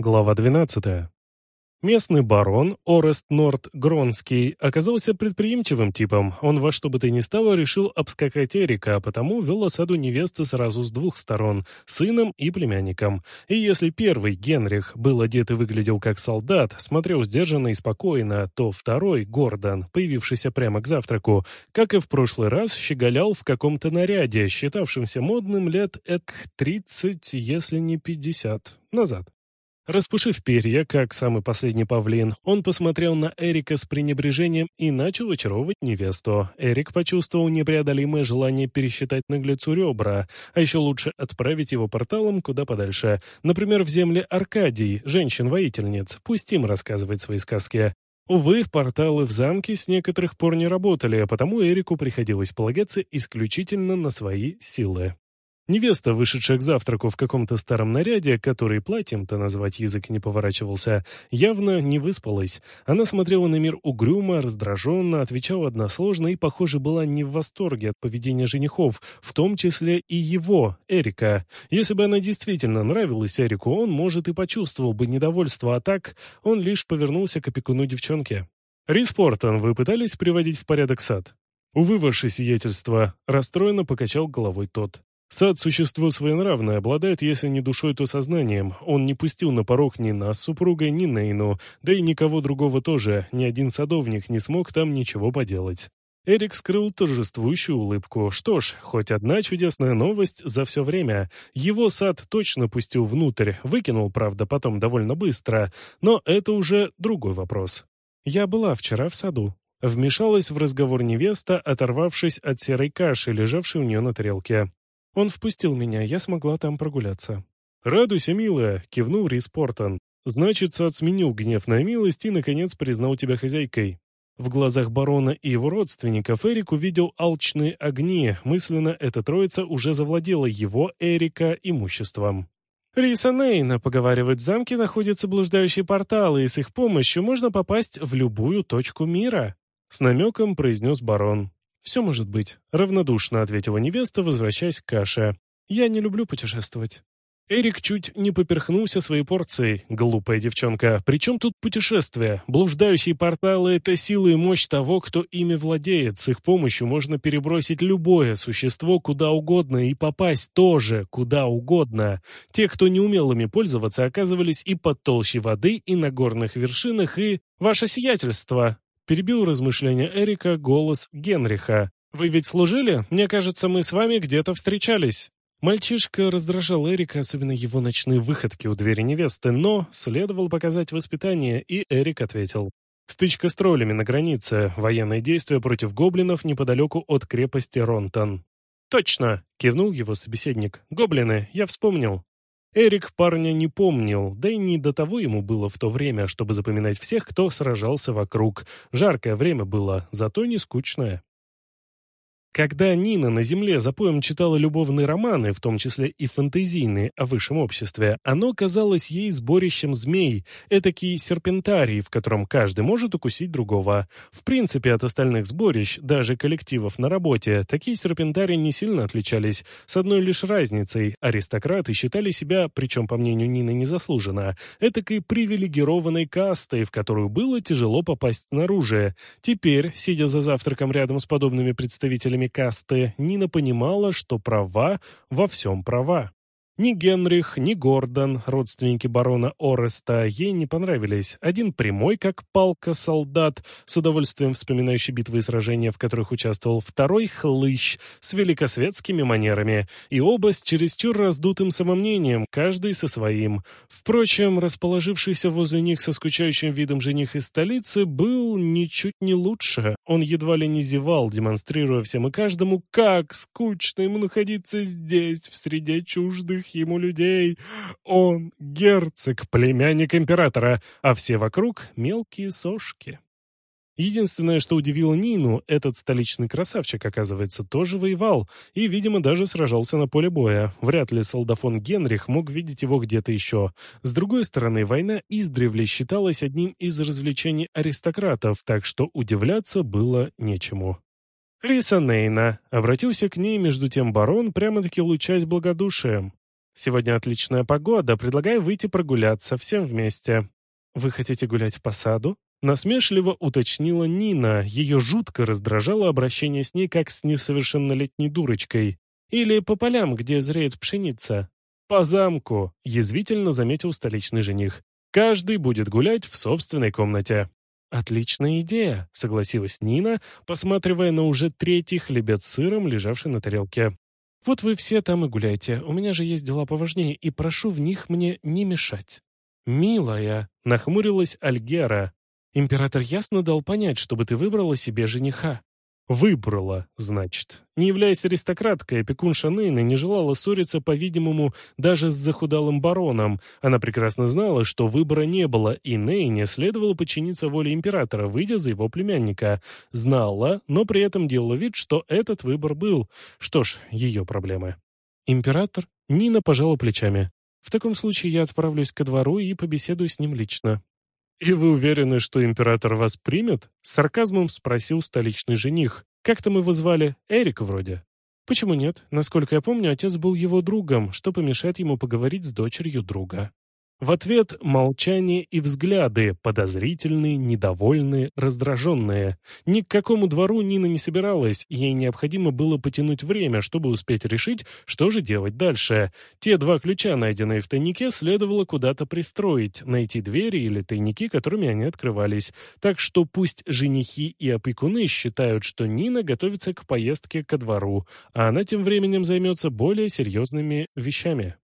Глава 12. Местный барон Орест Норт Гронский оказался предприимчивым типом. Он во что бы то ни стало решил обскакать Эрика, а потому вел осаду невесты сразу с двух сторон – сыном и племянником. И если первый, Генрих, был одет и выглядел как солдат, смотрел сдержанно и спокойно, то второй, Гордон, появившийся прямо к завтраку, как и в прошлый раз, щеголял в каком-то наряде, считавшемся модным лет эк 30, если не 50, назад. Распушив перья, как самый последний павлин, он посмотрел на Эрика с пренебрежением и начал очаровывать невесту. Эрик почувствовал непреодолимое желание пересчитать наглецу ребра, а еще лучше отправить его порталом куда подальше. Например, в земли Аркадий, женщин-воительниц. Пусть им рассказывать свои сказки. Увы, порталы в замке с некоторых пор не работали, а потому Эрику приходилось полагаться исключительно на свои силы. Невеста, вышедшая к завтраку в каком-то старом наряде, который платьем-то назвать язык не поворачивался, явно не выспалась. Она смотрела на мир угрюмо, раздраженно, отвечала односложно и, похоже, была не в восторге от поведения женихов, в том числе и его, Эрика. Если бы она действительно нравилась Эрику, он, может, и почувствовал бы недовольство, а так он лишь повернулся к опекуну девчонки. «Рис Портон, вы пытались приводить в порядок сад?» «Увы, ваше сиятельство», — расстроенно покачал головой тот. Сад – существо своенравное, обладает, если не душой, то сознанием. Он не пустил на порог ни нас с супругой, ни Нейну, да и никого другого тоже, ни один садовник не смог там ничего поделать. Эрик скрыл торжествующую улыбку. Что ж, хоть одна чудесная новость за все время. Его сад точно пустил внутрь, выкинул, правда, потом довольно быстро, но это уже другой вопрос. Я была вчера в саду. Вмешалась в разговор невеста, оторвавшись от серой каши, лежавшей у нее на тарелке. Он впустил меня, я смогла там прогуляться. «Радуйся, милая!» — кивнул Рис Портон. «Значит, сад сменил гнев на милость и, наконец, признал тебя хозяйкой». В глазах барона и его родственников Эрик увидел алчные огни. Мысленно эта троица уже завладела его, Эрика, имуществом. Риса Нейна, поговаривают, в замке находятся блуждающие порталы, и с их помощью можно попасть в любую точку мира. С намеком произнес барон. «Все может быть», — равнодушно ответила невеста, возвращаясь к каше. «Я не люблю путешествовать». Эрик чуть не поперхнулся своей порцией. Глупая девчонка. Причем тут путешествия? Блуждающие порталы — это сила и мощь того, кто ими владеет. С их помощью можно перебросить любое существо куда угодно и попасть тоже куда угодно. Те, кто не умел ими пользоваться, оказывались и под толщей воды, и на горных вершинах, и... «Ваше сиятельство!» Перебил размышления Эрика голос Генриха. «Вы ведь служили? Мне кажется, мы с вами где-то встречались». Мальчишка раздражал Эрика, особенно его ночные выходки у двери невесты, но следовало показать воспитание, и Эрик ответил. Стычка с троллями на границе, военные действия против гоблинов неподалеку от крепости Ронтон. «Точно!» — кивнул его собеседник. «Гоблины, я вспомнил. Эрик парня не помнил, да и не до того ему было в то время, чтобы запоминать всех, кто сражался вокруг. Жаркое время было, зато не скучное. Когда Нина на земле за поем читала любовные романы, в том числе и фэнтезийные, о высшем обществе, оно казалось ей сборищем змей, этакий серпентарий, в котором каждый может укусить другого. В принципе, от остальных сборищ, даже коллективов на работе, такие серпентарии не сильно отличались, с одной лишь разницей. Аристократы считали себя, причем, по мнению Нины, незаслуженно, этакой привилегированной кастой, в которую было тяжело попасть снаружи. Теперь, сидя за завтраком рядом с подобными представителями касты, Нина понимала, что права во всем права. Ни Генрих, ни Гордон, родственники барона Ореста, ей не понравились. Один прямой, как палка, солдат, с удовольствием вспоминающий битвы и сражения, в которых участвовал. Второй — хлыщ, с великосветскими манерами. И оба с чересчур раздутым самомнением, каждый со своим. Впрочем, расположившийся возле них со скучающим видом жених из столицы был ничуть не лучше. Он едва ли не зевал, демонстрируя всем и каждому, как скучно ему находиться здесь, в среде чуждых ему людей. Он герцог, племянник императора, а все вокруг мелкие сошки. Единственное, что удивило Нину, этот столичный красавчик, оказывается, тоже воевал и, видимо, даже сражался на поле боя. Вряд ли солдафон Генрих мог видеть его где-то еще. С другой стороны, война издревле считалась одним из развлечений аристократов, так что удивляться было нечему. «Риса Нейна», — обратился к ней между тем барон, прямо-таки лучась благодушием. Сегодня отличная погода, предлагаю выйти прогуляться всем вместе». «Вы хотите гулять по саду?» Насмешливо уточнила Нина, ее жутко раздражало обращение с ней как с несовершеннолетней дурочкой. «Или по полям, где зреет пшеница?» «По замку», — язвительно заметил столичный жених. «Каждый будет гулять в собственной комнате». «Отличная идея», — согласилась Нина, посматривая на уже третий хлебец сыром, лежавший на тарелке. «Вот вы все там и гуляйте, у меня же есть дела поважнее, и прошу в них мне не мешать». «Милая», — нахмурилась Альгера, — «император ясно дал понять, чтобы ты выбрала себе жениха». Выбрала, значит. Не являясь аристократкой, опекунша Нейна не желала ссориться, по-видимому, даже с захудалым бароном. Она прекрасно знала, что выбора не было, и Нейне следовало подчиниться воле императора, выйдя за его племянника. Знала, но при этом делала вид, что этот выбор был. Что ж, ее проблемы. Император? Нина пожала плечами. В таком случае я отправлюсь ко двору и побеседую с ним лично. «И вы уверены, что император вас примет?» — с сарказмом спросил столичный жених. «Как там его звали? Эрик вроде». «Почему нет? Насколько я помню, отец был его другом, что помешает ему поговорить с дочерью друга». В ответ молчание и взгляды, подозрительные, недовольные, раздраженные. Ни к какому двору Нина не собиралась, ей необходимо было потянуть время, чтобы успеть решить, что же делать дальше. Те два ключа, найденные в тайнике, следовало куда-то пристроить, найти двери или тайники, которыми они открывались. Так что пусть женихи и опекуны считают, что Нина готовится к поездке ко двору, а она тем временем займется более серьезными вещами.